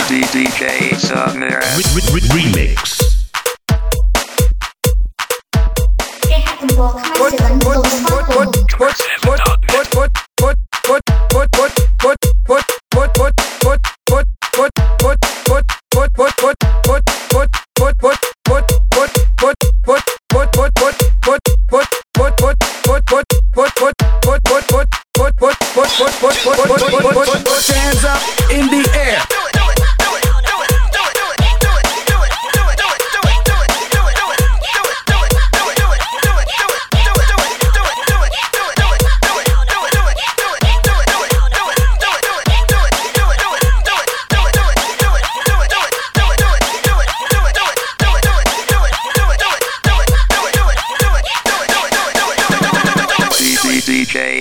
DJ Saneat Remix. Hands up in the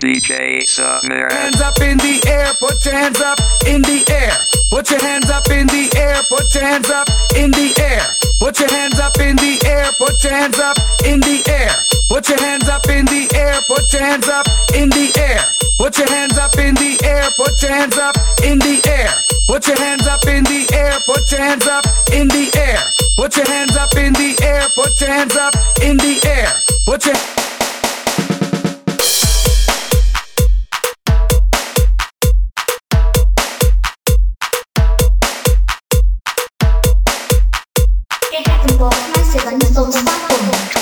DJ Saneat. Hands up in the air, put your hands up in the air. Put your hands up in the air, put your hands up in the air. Put your hands up in the air, put your hands up in the air. Put your hands up in the air, put your hands up in the air. Put your hands up in the air, put your hands up in the air. Put your hands up in the air, put your hands up in the air. Put your hands up in the air, put your hands up in the air. Put your Get hacking ball, my seven is on the spot.